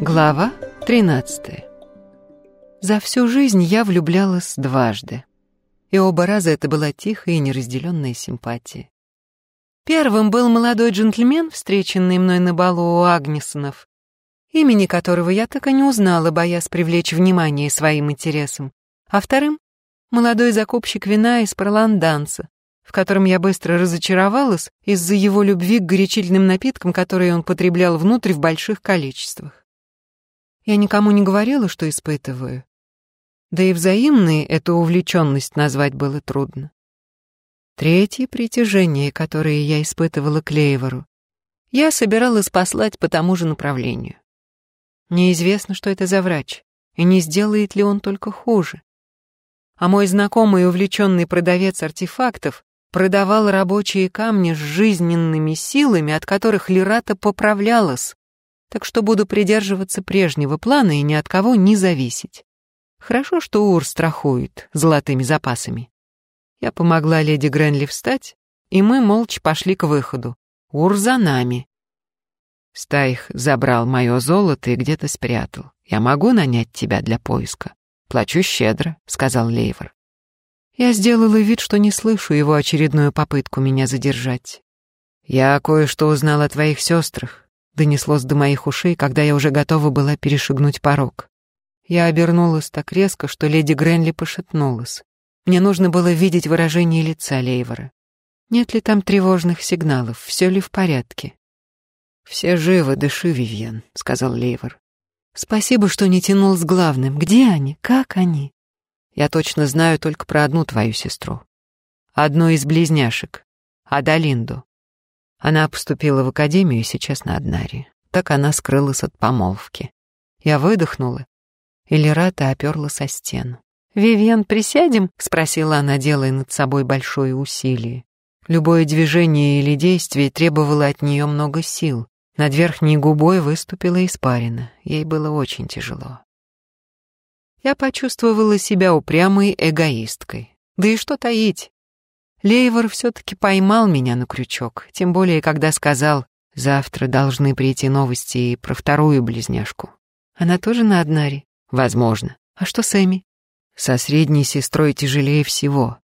Глава 13. За всю жизнь я влюблялась дважды. И оба раза это была тихая и неразделенная симпатия. Первым был молодой джентльмен, встреченный мной на балу у Агнесонов, имени которого я так и не узнала, боясь привлечь внимание своим интересом. А вторым — молодой закупщик вина из Проланданса, в котором я быстро разочаровалась из-за его любви к горячительным напиткам, которые он потреблял внутрь в больших количествах. Я никому не говорила, что испытываю. Да и взаимной эту увлеченность назвать было трудно. Третье притяжение, которое я испытывала к Лейвору, я собиралась послать по тому же направлению. Неизвестно, что это за врач, и не сделает ли он только хуже. А мой знакомый увлеченный продавец артефактов продавал рабочие камни с жизненными силами, от которых Лерата поправлялась, так что буду придерживаться прежнего плана и ни от кого не зависеть. Хорошо, что Ур страхует золотыми запасами. Я помогла леди Гренли встать, и мы молча пошли к выходу. Ур за нами. Стайх забрал мое золото и где-то спрятал. Я могу нанять тебя для поиска? Плачу щедро, сказал Лейвор. Я сделала вид, что не слышу его очередную попытку меня задержать. Я кое-что узнал о твоих сестрах донеслось до моих ушей, когда я уже готова была перешагнуть порог. Я обернулась так резко, что леди Гренли пошатнулась. Мне нужно было видеть выражение лица Лейвора. Нет ли там тревожных сигналов, все ли в порядке? «Все живы, дыши, Вивьен», — сказал Лейвор. «Спасибо, что не тянул с главным. Где они? Как они?» «Я точно знаю только про одну твою сестру. Одну из близняшек, Адалинду. Она поступила в академию сейчас на Однаре. Так она скрылась от помолвки. Я выдохнула, и Лерата оперла со стену. «Вивьен, присядем?» — спросила она, делая над собой большое усилие. Любое движение или действие требовало от нее много сил. Над верхней губой выступила испарина. Ей было очень тяжело. Я почувствовала себя упрямой эгоисткой. Да и что таить, Лейвор все-таки поймал меня на крючок, тем более, когда сказал, завтра должны прийти новости и про вторую близняшку. Она тоже на Однаре? Возможно. А что с Эми? Со средней сестрой тяжелее всего.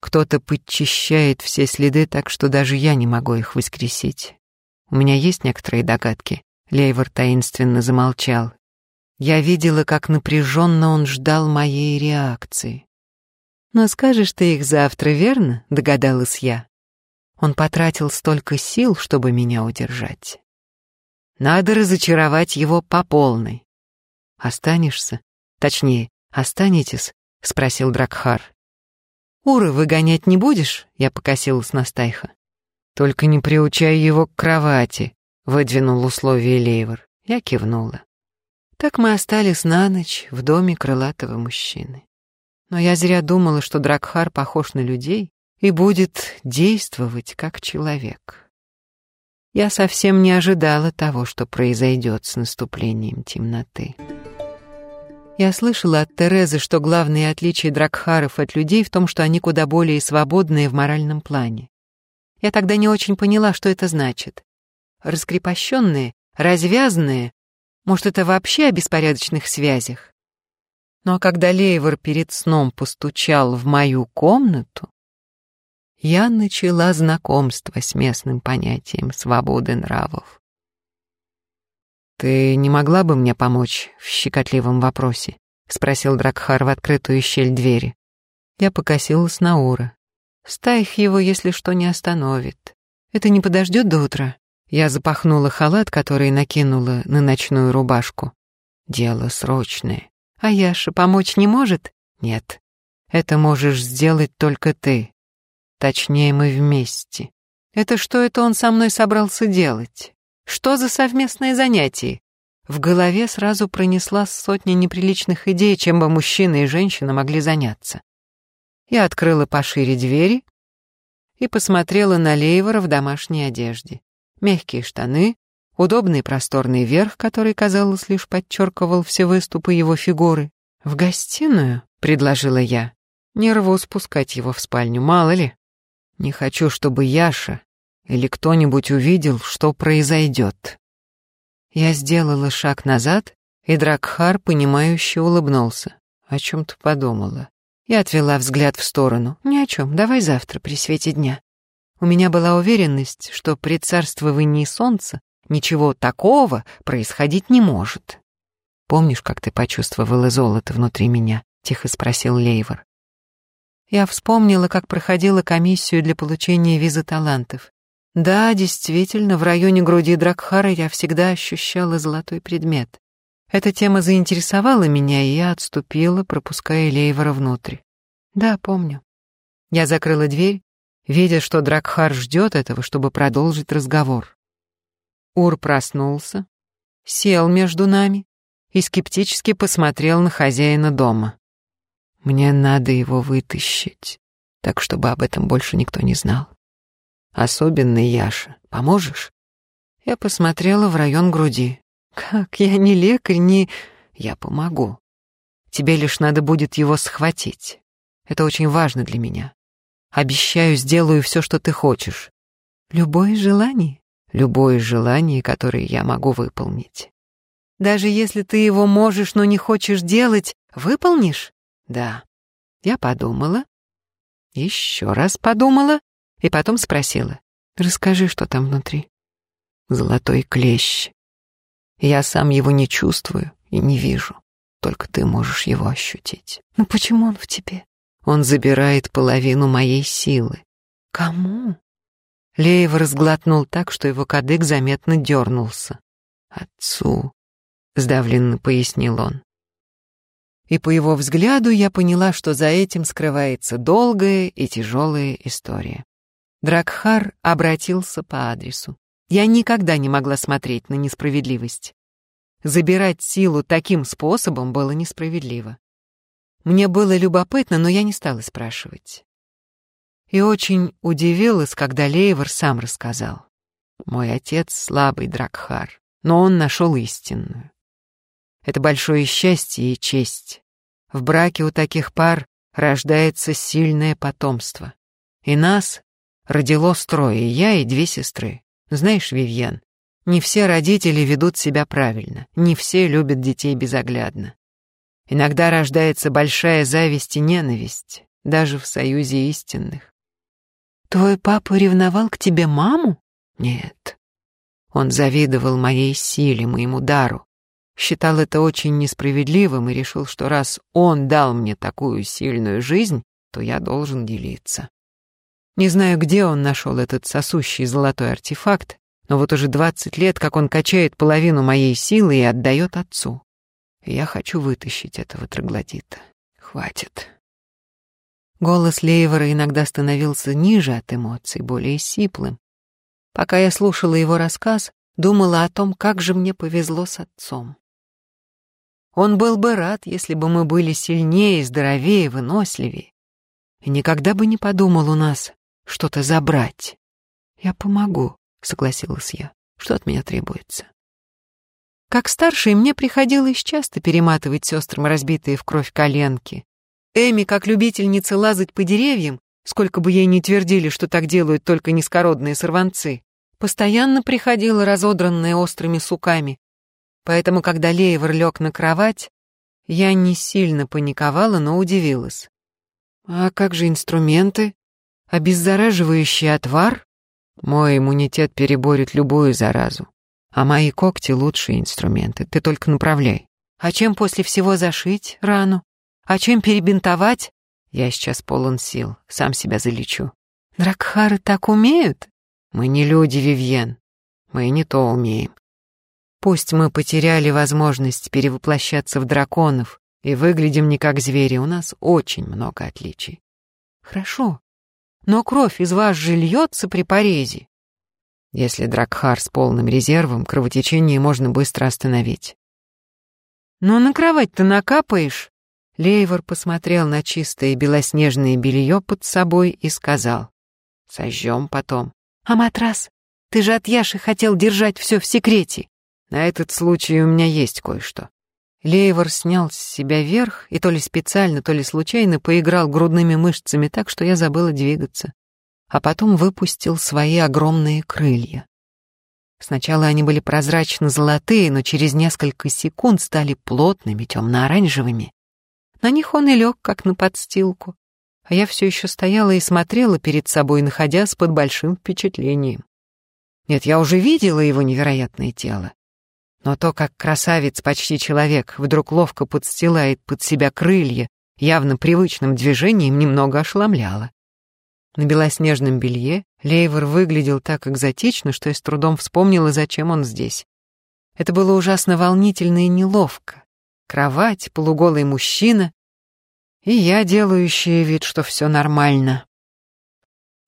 Кто-то подчищает все следы так, что даже я не могу их воскресить. У меня есть некоторые догадки. Лейвор таинственно замолчал. Я видела, как напряженно он ждал моей реакции. «Но скажешь ты их завтра, верно?» — догадалась я. Он потратил столько сил, чтобы меня удержать. Надо разочаровать его по полной. «Останешься? Точнее, останетесь?» — спросил Дракхар. «Ура выгонять не будешь?» — я покосилась на Стайха. «Только не приучай его к кровати», — выдвинул условие Лейвор. Я кивнула. Так мы остались на ночь в доме крылатого мужчины. Но я зря думала, что Дракхар похож на людей и будет действовать как человек. Я совсем не ожидала того, что произойдет с наступлением темноты. Я слышала от Терезы, что главное отличие Дракхаров от людей в том, что они куда более свободные в моральном плане. Я тогда не очень поняла, что это значит. Раскрепощенные, развязанные, может, это вообще о беспорядочных связях? Но когда Лейвор перед сном постучал в мою комнату, я начала знакомство с местным понятием свободы нравов. «Ты не могла бы мне помочь в щекотливом вопросе?» — спросил Дракхар в открытую щель двери. Я покосилась на Ура. «Стаих его, если что, не остановит. Это не подождет до утра?» Я запахнула халат, который накинула на ночную рубашку. «Дело срочное. А Яша помочь не может? Нет. Это можешь сделать только ты. Точнее, мы вместе. Это что это он со мной собрался делать? Что за совместное занятие? В голове сразу пронесла сотня неприличных идей, чем бы мужчина и женщина могли заняться. Я открыла пошире двери и посмотрела на Лейвора в домашней одежде. Мягкие штаны, удобный просторный верх, который, казалось, лишь подчеркивал все выступы его фигуры. «В гостиную?» — предложила я. Не рву спускать его в спальню, мало ли. Не хочу, чтобы Яша или кто-нибудь увидел, что произойдет. Я сделала шаг назад, и Дракхар, понимающе улыбнулся. О чем ты подумала? Я отвела взгляд в сторону. Ни о чем, давай завтра при свете дня. У меня была уверенность, что при царствовании солнца ничего такого происходить не может. Помнишь, как ты почувствовала золото внутри меня? Тихо спросил Лейвор. Я вспомнила, как проходила комиссию для получения визы талантов. Да, действительно, в районе груди Дракхара я всегда ощущала золотой предмет. Эта тема заинтересовала меня, и я отступила, пропуская Лейвора внутрь. Да, помню. Я закрыла дверь, видя, что Дракхар ждет этого, чтобы продолжить разговор. Ур проснулся, сел между нами и скептически посмотрел на хозяина дома. Мне надо его вытащить, так чтобы об этом больше никто не знал. Особенно Яша. Поможешь? Я посмотрела в район груди. Как? Я не лекарь, не... Я помогу. Тебе лишь надо будет его схватить. Это очень важно для меня. Обещаю, сделаю все, что ты хочешь. Любое желание? Любое желание, которое я могу выполнить. Даже если ты его можешь, но не хочешь делать, выполнишь? Да. Я подумала, еще раз подумала и потом спросила. Расскажи, что там внутри. Золотой клещ. Я сам его не чувствую и не вижу. Только ты можешь его ощутить. Ну почему он в тебе? Он забирает половину моей силы. Кому? Леев разглотнул так, что его кадык заметно дернулся. Отцу, сдавленно пояснил он и по его взгляду я поняла, что за этим скрывается долгая и тяжелая история. Дракхар обратился по адресу. Я никогда не могла смотреть на несправедливость. Забирать силу таким способом было несправедливо. Мне было любопытно, но я не стала спрашивать. И очень удивилась, когда Лейвор сам рассказал. Мой отец слабый Дракхар, но он нашел истинную. Это большое счастье и честь. В браке у таких пар рождается сильное потомство. И нас родило строе, я и две сестры. Знаешь, Вивьен, не все родители ведут себя правильно, не все любят детей безоглядно. Иногда рождается большая зависть и ненависть, даже в союзе истинных. Твой папа ревновал к тебе маму? Нет. Он завидовал моей силе, моему дару, считал это очень несправедливым и решил, что раз он дал мне такую сильную жизнь, то я должен делиться. Не знаю, где он нашел этот сосущий золотой артефакт, но вот уже двадцать лет, как он качает половину моей силы и отдает отцу. Я хочу вытащить этого троглодита. Хватит. Голос Лейвора иногда становился ниже от эмоций, более сиплым. Пока я слушала его рассказ, думала о том, как же мне повезло с отцом. Он был бы рад, если бы мы были сильнее, здоровее, выносливее. И никогда бы не подумал у нас что-то забрать. Я помогу, согласилась я. Что от меня требуется? Как старшей мне приходилось часто перематывать сестрам разбитые в кровь коленки. Эми, как любительница лазать по деревьям, сколько бы ей ни твердили, что так делают только низкородные сорванцы, постоянно приходила разодранная острыми суками, Поэтому, когда Леевр лег на кровать, я не сильно паниковала, но удивилась. «А как же инструменты? Обеззараживающий отвар?» «Мой иммунитет переборет любую заразу. А мои когти — лучшие инструменты, ты только направляй. А чем после всего зашить рану? А чем перебинтовать? Я сейчас полон сил, сам себя залечу. Дракхары так умеют? Мы не люди, Вивьен. Мы не то умеем. Пусть мы потеряли возможность перевоплощаться в драконов и выглядим не как звери, у нас очень много отличий. Хорошо, но кровь из вас же льется при порезе. Если Дракхар с полным резервом, кровотечение можно быстро остановить. Но на кровать-то накапаешь. Лейвор посмотрел на чистое белоснежное белье под собой и сказал. Сожжем потом. А матрас? Ты же от Яши хотел держать все в секрете. На этот случай у меня есть кое-что. Лейвор снял с себя верх и то ли специально, то ли случайно поиграл грудными мышцами так, что я забыла двигаться. А потом выпустил свои огромные крылья. Сначала они были прозрачно-золотые, но через несколько секунд стали плотными, темно-оранжевыми. На них он и лег, как на подстилку. А я все еще стояла и смотрела перед собой, находясь под большим впечатлением. Нет, я уже видела его невероятное тело. Но то, как красавец, почти человек, вдруг ловко подстилает под себя крылья, явно привычным движением, немного ошеломляло. На белоснежном белье Лейвор выглядел так экзотично, что я с трудом вспомнила, зачем он здесь. Это было ужасно волнительно и неловко. Кровать, полуголый мужчина, и я, делающая вид, что все нормально.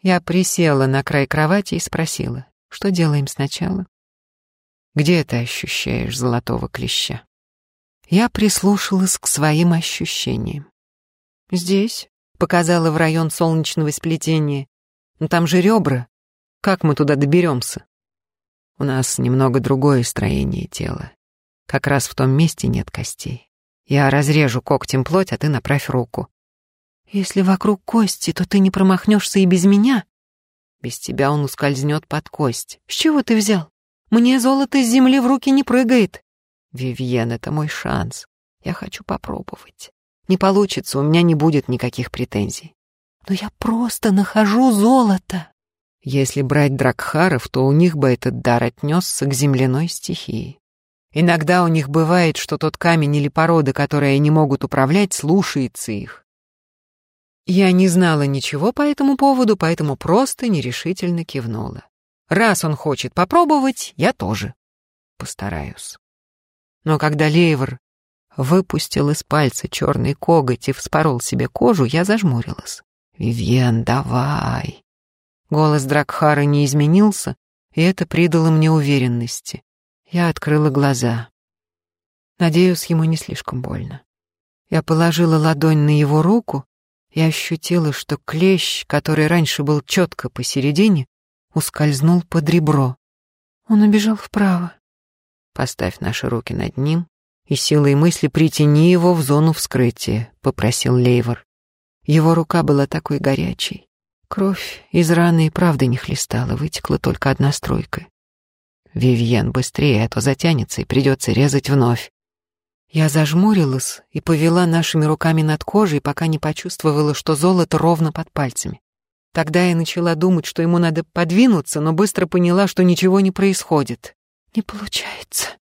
Я присела на край кровати и спросила, что делаем сначала? Где ты ощущаешь золотого клеща? Я прислушалась к своим ощущениям. Здесь, Показала в район солнечного сплетения. Но «Ну, там же ребра. Как мы туда доберемся? У нас немного другое строение тела. Как раз в том месте нет костей. Я разрежу когтем плоть, а ты направь руку. Если вокруг кости, то ты не промахнешься и без меня. Без тебя он ускользнет под кость. С чего ты взял? Мне золото с земли в руки не прыгает. Вивьен, это мой шанс. Я хочу попробовать. Не получится, у меня не будет никаких претензий. Но я просто нахожу золото. Если брать дракхаров, то у них бы этот дар отнесся к земляной стихии. Иногда у них бывает, что тот камень или порода, которые они могут управлять, слушается их. Я не знала ничего по этому поводу, поэтому просто нерешительно кивнула. Раз он хочет попробовать, я тоже. Постараюсь. Но когда Лейвор выпустил из пальца черный коготь и вспорол себе кожу, я зажмурилась. «Вивьен, давай!» Голос Дракхара не изменился, и это придало мне уверенности. Я открыла глаза. Надеюсь, ему не слишком больно. Я положила ладонь на его руку и ощутила, что клещ, который раньше был четко посередине, ускользнул под ребро. Он убежал вправо. Поставь наши руки над ним и силой мысли притяни его в зону вскрытия», — попросил Лейвор. Его рука была такой горячей. Кровь из раны и правда не хлестала, вытекла только одна струйка. «Вивьен, быстрее, а то затянется и придется резать вновь». Я зажмурилась и повела нашими руками над кожей, пока не почувствовала, что золото ровно под пальцами. Тогда я начала думать, что ему надо подвинуться, но быстро поняла, что ничего не происходит. «Не получается»,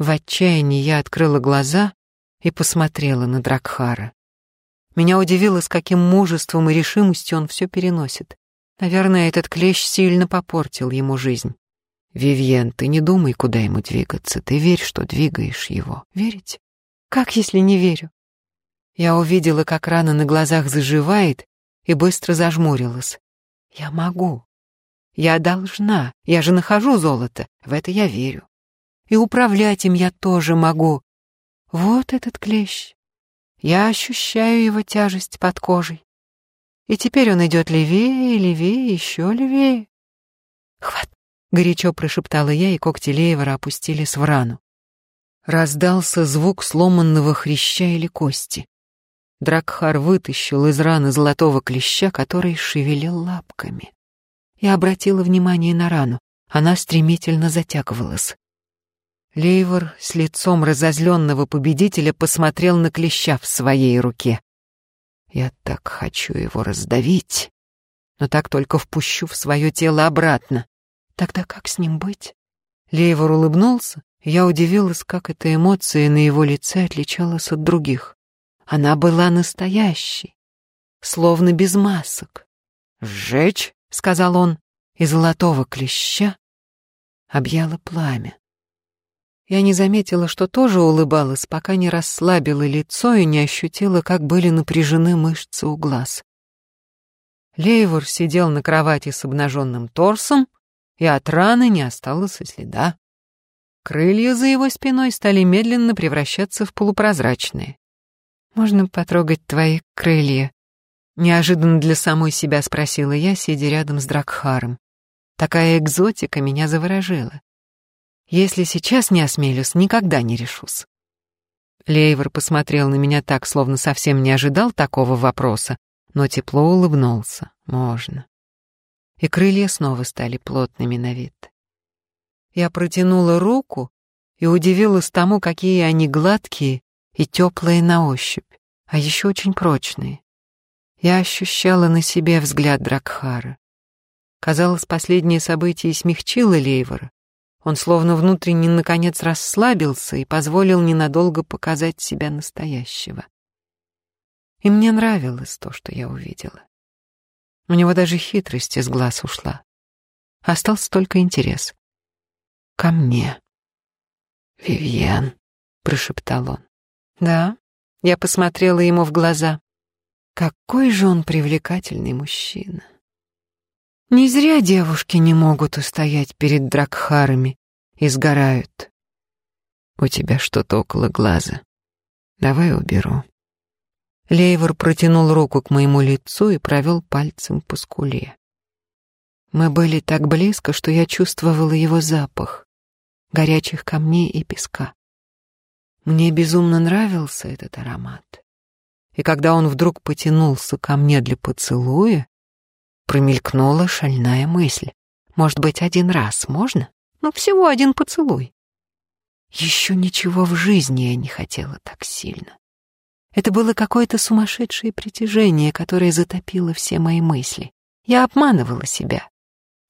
в отчаянии я открыла глаза и посмотрела на Дракхара. Меня удивило, с каким мужеством и решимостью он все переносит. Наверное, этот клещ сильно попортил ему жизнь. «Вивьен, ты не думай, куда ему двигаться. Ты верь, что двигаешь его. Верить? Как, если не верю?» Я увидела, как рана на глазах заживает, и быстро зажмурилась. «Я могу. Я должна. Я же нахожу золото. В это я верю и управлять им я тоже могу. Вот этот клещ. Я ощущаю его тяжесть под кожей. И теперь он идет левее левее, еще левее. «Хват!» — горячо прошептала я, и когти Лейвора опустились в рану. Раздался звук сломанного хряща или кости. Дракхар вытащил из раны золотого клеща, который шевелил лапками. Я обратила внимание на рану. Она стремительно затягивалась. Лейвор с лицом разозленного победителя посмотрел на клеща в своей руке. «Я так хочу его раздавить, но так только впущу в свое тело обратно. Тогда как с ним быть?» Лейвор улыбнулся, я удивилась, как эта эмоция на его лице отличалась от других. Она была настоящей, словно без масок. «Сжечь?» — сказал он, и золотого клеща объяло пламя. Я не заметила, что тоже улыбалась, пока не расслабила лицо и не ощутила, как были напряжены мышцы у глаз. Лейвор сидел на кровати с обнаженным торсом, и от раны не осталось и следа. Крылья за его спиной стали медленно превращаться в полупрозрачные. «Можно потрогать твои крылья?» Неожиданно для самой себя спросила я, сидя рядом с Дракхаром. Такая экзотика меня заворожила. Если сейчас не осмелюсь, никогда не решусь. Лейвор посмотрел на меня так, словно совсем не ожидал такого вопроса, но тепло улыбнулся. Можно. И крылья снова стали плотными на вид. Я протянула руку и удивилась тому, какие они гладкие и теплые на ощупь, а еще очень прочные. Я ощущала на себе взгляд Дракхара. Казалось, последнее событие смягчило Лейвора. Он словно внутренне наконец расслабился и позволил ненадолго показать себя настоящего. И мне нравилось то, что я увидела. У него даже хитрость из глаз ушла. Остался только интерес. Ко мне. «Вивьен», — прошептал он. «Да», — я посмотрела ему в глаза. Какой же он привлекательный мужчина. Не зря девушки не могут устоять перед дракхарами и сгорают. У тебя что-то около глаза. Давай уберу. Лейвор протянул руку к моему лицу и провел пальцем по скуле. Мы были так близко, что я чувствовала его запах, горячих камней и песка. Мне безумно нравился этот аромат. И когда он вдруг потянулся ко мне для поцелуя, промелькнула шальная мысль. Может быть, один раз можно? Ну, всего один поцелуй. Еще ничего в жизни я не хотела так сильно. Это было какое-то сумасшедшее притяжение, которое затопило все мои мысли. Я обманывала себя.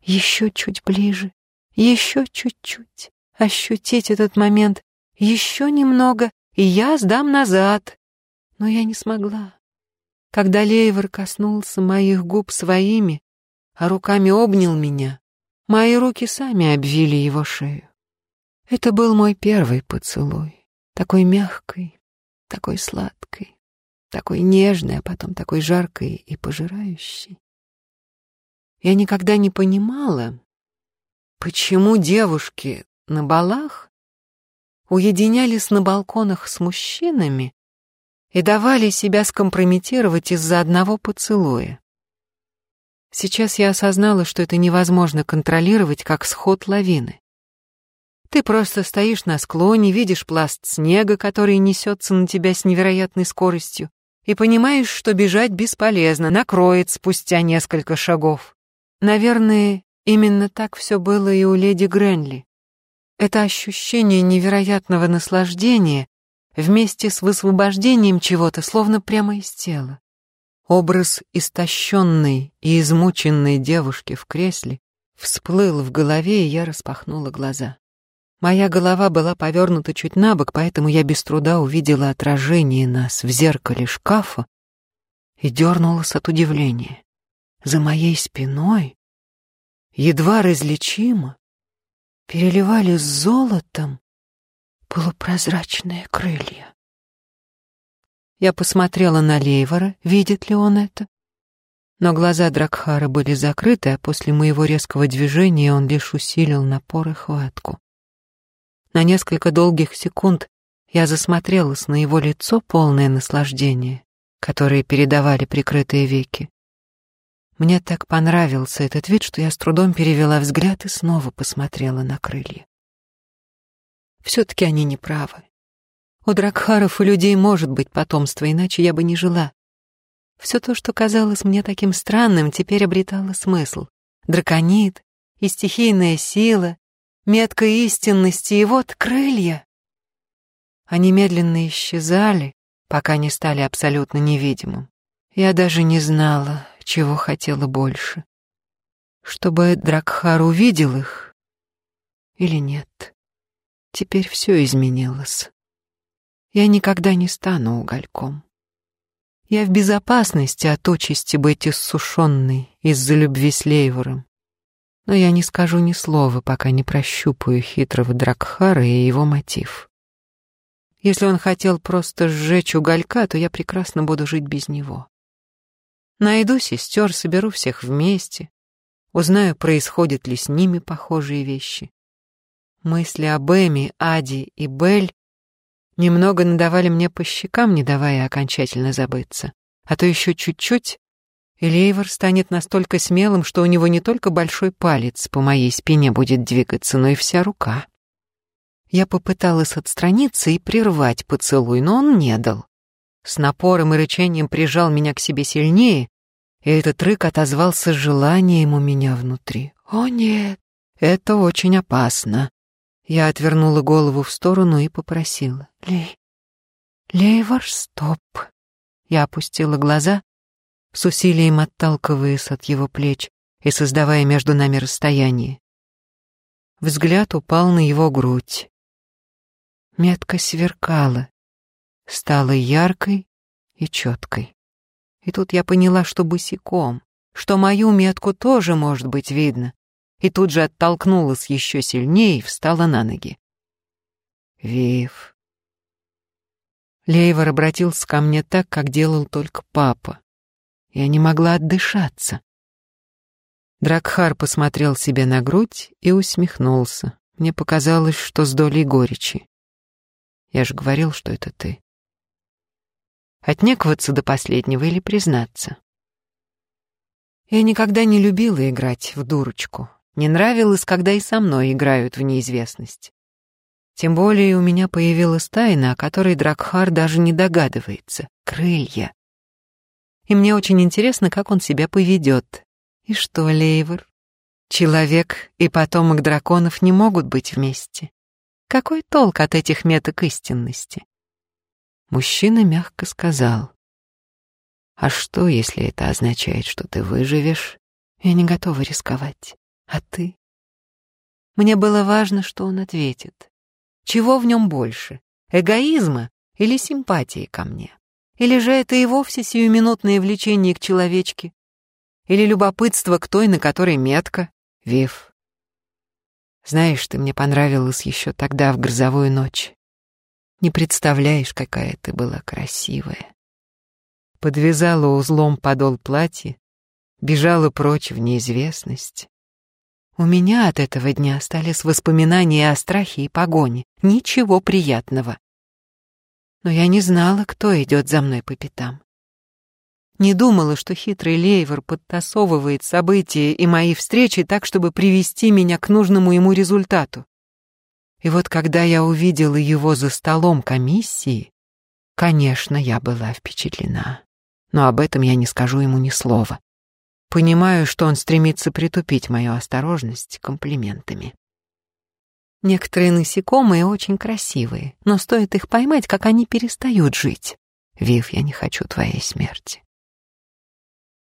Еще чуть ближе, еще чуть-чуть. Ощутить этот момент еще немного, и я сдам назад. Но я не смогла. Когда Лейвер коснулся моих губ своими, а руками обнял меня, мои руки сами обвили его шею. Это был мой первый поцелуй, такой мягкий, такой сладкой, такой нежной, а потом такой жаркой и пожирающей. Я никогда не понимала, почему девушки на балах уединялись на балконах с мужчинами и давали себя скомпрометировать из-за одного поцелуя. Сейчас я осознала, что это невозможно контролировать, как сход лавины. Ты просто стоишь на склоне, видишь пласт снега, который несется на тебя с невероятной скоростью, и понимаешь, что бежать бесполезно, накроет спустя несколько шагов. Наверное, именно так все было и у леди Гренли. Это ощущение невероятного наслаждения вместе с высвобождением чего-то, словно прямо из тела. Образ истощенной и измученной девушки в кресле всплыл в голове, и я распахнула глаза. Моя голова была повернута чуть на бок, поэтому я без труда увидела отражение нас в зеркале шкафа и дернулась от удивления. За моей спиной, едва различимо, переливались золотом полупрозрачные крылья. Я посмотрела на Лейвора, видит ли он это. Но глаза Дракхара были закрыты, а после моего резкого движения он лишь усилил напор и хватку. На несколько долгих секунд я засмотрелась на его лицо, полное наслаждения, которое передавали прикрытые веки. Мне так понравился этот вид, что я с трудом перевела взгляд и снова посмотрела на крылья. Все-таки они не правы. У Дракхаров и людей может быть потомство, иначе я бы не жила. Все то, что казалось мне таким странным, теперь обретало смысл. Драконит и стихийная сила, метка истинности, и вот крылья. Они медленно исчезали, пока не стали абсолютно невидимым. Я даже не знала, чего хотела больше. Чтобы Дракхар увидел их или нет. Теперь все изменилось. Я никогда не стану угольком. Я в безопасности от участи быть иссушенной из-за любви с Лейвором но я не скажу ни слова, пока не прощупаю хитрого Дракхара и его мотив. Если он хотел просто сжечь уголька, то я прекрасно буду жить без него. Найду сестер, соберу всех вместе, узнаю, происходят ли с ними похожие вещи. Мысли об Эми, Ади и Бель немного надавали мне по щекам, не давая окончательно забыться. А то еще чуть-чуть, Лейвор станет настолько смелым, что у него не только большой палец по моей спине будет двигаться, но и вся рука. Я попыталась отстраниться и прервать поцелуй, но он не дал. С напором и рычанием прижал меня к себе сильнее, и этот рык отозвался желанием у меня внутри. «О нет, Это очень опасно. Я отвернула голову в сторону и попросила. Лей, Лейвор, стоп. Я опустила глаза, с усилием отталкиваясь от его плеч и создавая между нами расстояние. Взгляд упал на его грудь. Метка сверкала, стала яркой и четкой. И тут я поняла, что босиком, что мою метку тоже может быть видно, и тут же оттолкнулась еще сильнее и встала на ноги. «Вив». Лейвор обратился ко мне так, как делал только папа. Я не могла отдышаться. Дракхар посмотрел себе на грудь и усмехнулся. Мне показалось, что с долей горечи. Я же говорил, что это ты. Отнекиваться до последнего или признаться? Я никогда не любила играть в дурочку. Не нравилось, когда и со мной играют в неизвестность. Тем более у меня появилась тайна, о которой Дракхар даже не догадывается — крылья. И мне очень интересно, как он себя поведет. И что, Лейвор? Человек и потомок драконов не могут быть вместе. Какой толк от этих меток истинности? Мужчина мягко сказал. А что, если это означает, что ты выживешь? Я не готова рисковать. А ты? Мне было важно, что он ответит. Чего в нем больше, эгоизма или симпатии ко мне? Или же это и вовсе сиюминутное влечение к человечке? Или любопытство к той, на которой метка? Вив. Знаешь, ты мне понравилась еще тогда, в грозовую ночь. Не представляешь, какая ты была красивая. Подвязала узлом подол платья, бежала прочь в неизвестность. У меня от этого дня остались воспоминания о страхе и погоне. Ничего приятного. Но я не знала, кто идет за мной по пятам. Не думала, что хитрый Лейвор подтасовывает события и мои встречи так, чтобы привести меня к нужному ему результату. И вот когда я увидела его за столом комиссии, конечно, я была впечатлена. Но об этом я не скажу ему ни слова. Понимаю, что он стремится притупить мою осторожность комплиментами. Некоторые насекомые очень красивые, но стоит их поймать, как они перестают жить. Вив, я не хочу твоей смерти.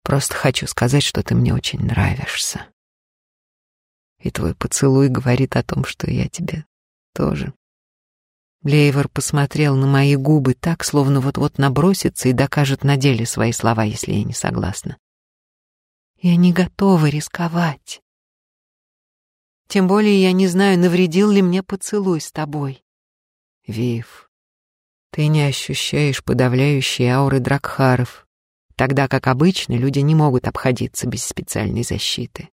Просто хочу сказать, что ты мне очень нравишься. И твой поцелуй говорит о том, что я тебе тоже. Лейвор посмотрел на мои губы так, словно вот-вот набросится и докажет на деле свои слова, если я не согласна. Я не готова рисковать. Тем более я не знаю, навредил ли мне поцелуй с тобой. Вив, ты не ощущаешь подавляющей ауры дракхаров, тогда как обычно люди не могут обходиться без специальной защиты.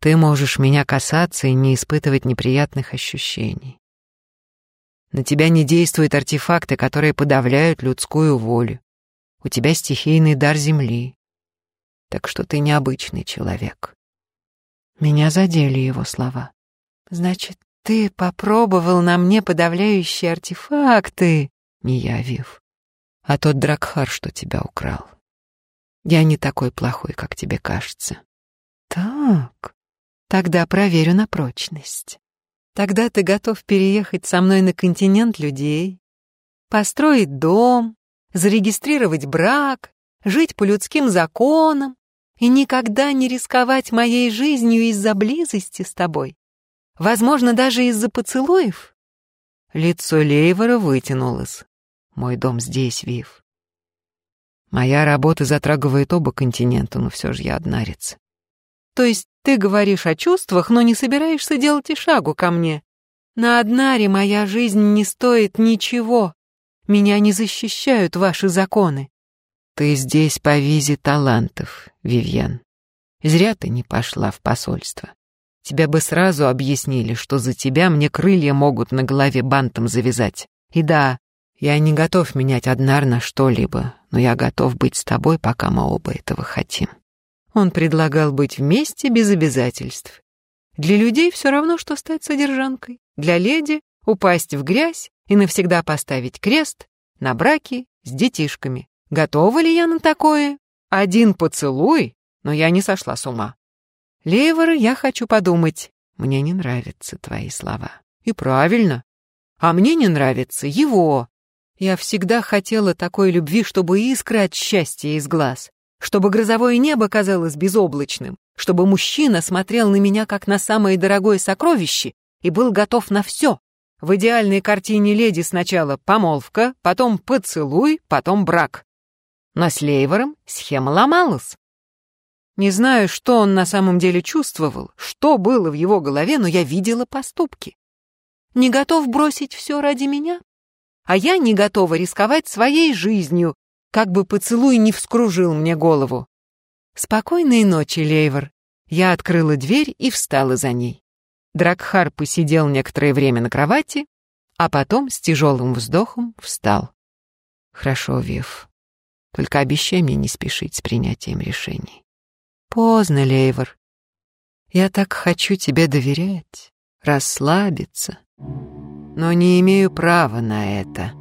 Ты можешь меня касаться и не испытывать неприятных ощущений. На тебя не действуют артефакты, которые подавляют людскую волю. У тебя стихийный дар земли так что ты необычный человек. Меня задели его слова. Значит, ты попробовал на мне подавляющие артефакты, не я, Вив, а тот Дракхар, что тебя украл. Я не такой плохой, как тебе кажется. Так, тогда проверю на прочность. Тогда ты готов переехать со мной на континент людей, построить дом, зарегистрировать брак, жить по людским законам, и никогда не рисковать моей жизнью из-за близости с тобой. Возможно, даже из-за поцелуев. Лицо Лейвора вытянулось. Мой дом здесь, Вив. Моя работа затрагивает оба континента, но все же я однарец. То есть ты говоришь о чувствах, но не собираешься делать и шагу ко мне. На Однаре моя жизнь не стоит ничего. Меня не защищают ваши законы. Ты здесь по визе талантов, Вивьен. Зря ты не пошла в посольство. Тебя бы сразу объяснили, что за тебя мне крылья могут на голове бантом завязать. И да, я не готов менять Однар на что-либо, но я готов быть с тобой, пока мы оба этого хотим. Он предлагал быть вместе без обязательств. Для людей все равно, что стать содержанкой. Для леди — упасть в грязь и навсегда поставить крест на браке с детишками. Готова ли я на такое? Один поцелуй, но я не сошла с ума. Лейвора я хочу подумать. Мне не нравятся твои слова. И правильно. А мне не нравится его. Я всегда хотела такой любви, чтобы искры от счастья из глаз, чтобы грозовое небо казалось безоблачным, чтобы мужчина смотрел на меня как на самое дорогое сокровище и был готов на все. В идеальной картине леди сначала помолвка, потом поцелуй, потом брак. Но с Лейвором схема ломалась. Не знаю, что он на самом деле чувствовал, что было в его голове, но я видела поступки не готов бросить все ради меня? А я не готова рисковать своей жизнью, как бы поцелуй не вскружил мне голову. Спокойной ночи, Лейвор. Я открыла дверь и встала за ней. Дракхар посидел некоторое время на кровати, а потом с тяжелым вздохом встал. Хорошо, Вив. Только обещай мне не спешить с принятием решений. Поздно, Лейвор. Я так хочу тебе доверять, расслабиться но не имею права на это.